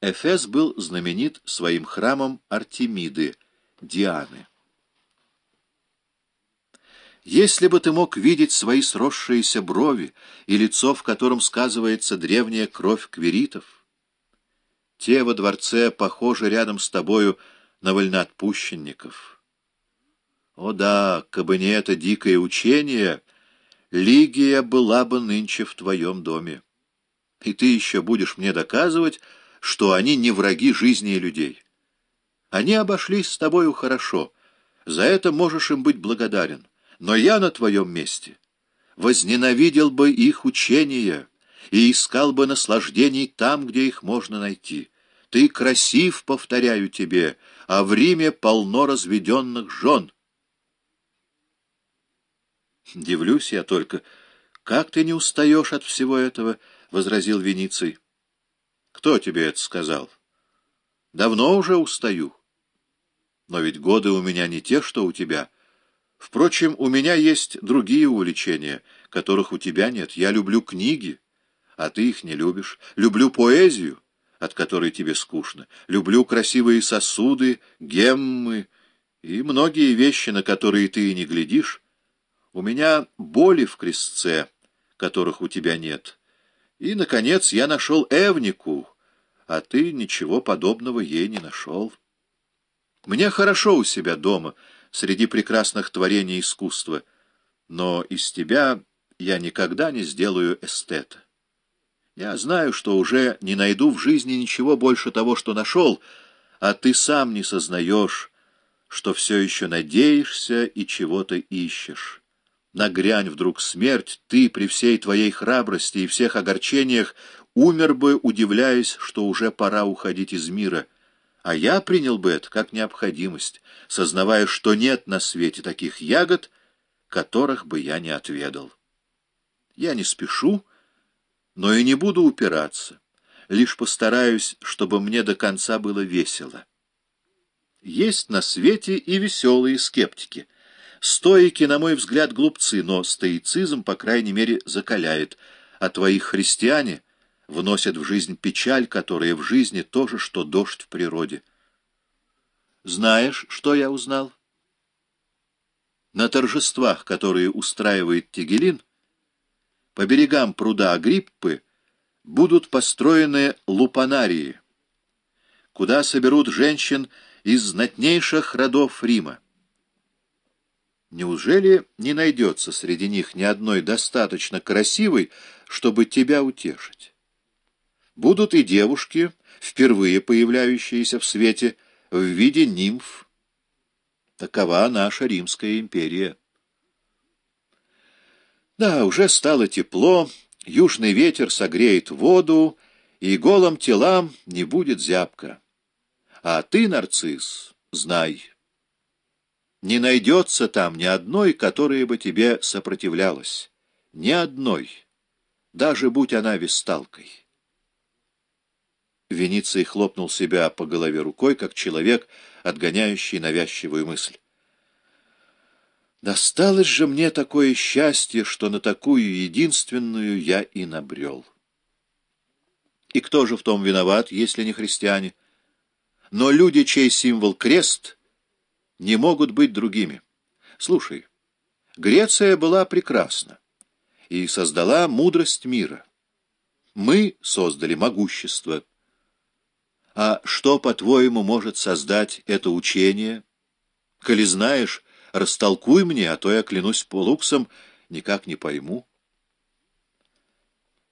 Эфес был знаменит своим храмом Артемиды, Дианы. Если бы ты мог видеть свои сросшиеся брови и лицо, в котором сказывается древняя кровь кверитов, те во дворце похожи рядом с тобою на вольноотпущенников. О да, кабы не это дикое учение, Лигия была бы нынче в твоем доме. И ты еще будешь мне доказывать, что они не враги жизни и людей. Они обошлись с тобою хорошо, за это можешь им быть благодарен. Но я на твоем месте возненавидел бы их учения и искал бы наслаждений там, где их можно найти. Ты красив, повторяю тебе, а в Риме полно разведенных жен. Дивлюсь я только, как ты не устаешь от всего этого, — возразил Вениций. Кто тебе это сказал? Давно уже устаю. Но ведь годы у меня не те, что у тебя — Впрочем, у меня есть другие увлечения, которых у тебя нет. Я люблю книги, а ты их не любишь. Люблю поэзию, от которой тебе скучно. Люблю красивые сосуды, геммы и многие вещи, на которые ты и не глядишь. У меня боли в крестце, которых у тебя нет. И, наконец, я нашел Эвнику, а ты ничего подобного ей не нашел. Мне хорошо у себя дома — среди прекрасных творений искусства, но из тебя я никогда не сделаю эстета. Я знаю, что уже не найду в жизни ничего больше того, что нашел, а ты сам не сознаешь, что все еще надеешься и чего-то ищешь. Нагрянь вдруг смерть, ты при всей твоей храбрости и всех огорчениях умер бы, удивляясь, что уже пора уходить из мира — а я принял бы это как необходимость, сознавая, что нет на свете таких ягод, которых бы я не отведал. Я не спешу, но и не буду упираться, лишь постараюсь, чтобы мне до конца было весело. Есть на свете и веселые скептики. Стоики, на мой взгляд, глупцы, но стоицизм, по крайней мере, закаляет, а твои христиане — вносят в жизнь печаль, которая в жизни тоже, что дождь в природе. Знаешь, что я узнал? На торжествах, которые устраивает Тигелин, по берегам пруда Агриппы будут построены лупанарии, куда соберут женщин из знатнейших родов Рима. Неужели не найдется среди них ни одной достаточно красивой, чтобы тебя утешить? Будут и девушки, впервые появляющиеся в свете, в виде нимф. Такова наша Римская империя. Да, уже стало тепло, южный ветер согреет воду, и голым телам не будет зябко. А ты, нарцисс, знай, не найдется там ни одной, которая бы тебе сопротивлялась. Ни одной, даже будь она весталкой. Вениций хлопнул себя по голове рукой, как человек, отгоняющий навязчивую мысль. Досталось же мне такое счастье, что на такую единственную я и набрел. И кто же в том виноват, если не христиане? Но люди, чей символ крест, не могут быть другими. Слушай, Греция была прекрасна и создала мудрость мира. Мы создали могущество. А что, по-твоему, может создать это учение? Коли знаешь, растолкуй мне, а то я, клянусь полуксом, никак не пойму.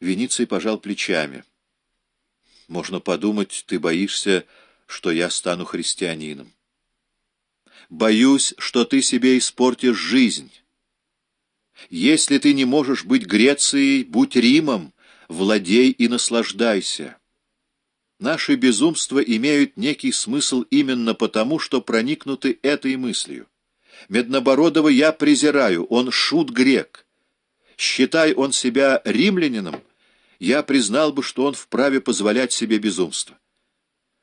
Вениций пожал плечами. Можно подумать, ты боишься, что я стану христианином. Боюсь, что ты себе испортишь жизнь. Если ты не можешь быть Грецией, будь Римом, владей и наслаждайся. Наши безумства имеют некий смысл именно потому, что проникнуты этой мыслью. Меднобородова я презираю, он шут-грек. Считай он себя римлянином, я признал бы, что он вправе позволять себе безумство.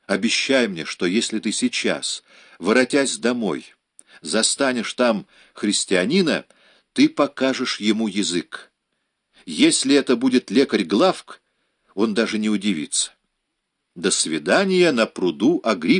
Обещай мне, что если ты сейчас, воротясь домой, застанешь там христианина, ты покажешь ему язык. Если это будет лекарь Главк, он даже не удивится. До свидания на пруду Агрипп.